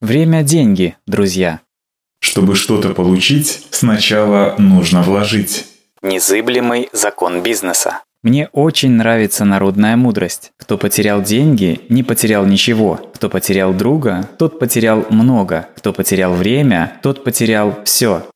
Время – деньги, друзья. Чтобы что-то получить, сначала нужно вложить. Незыблемый закон бизнеса. Мне очень нравится народная мудрость. Кто потерял деньги, не потерял ничего. Кто потерял друга, тот потерял много. Кто потерял время, тот потерял все.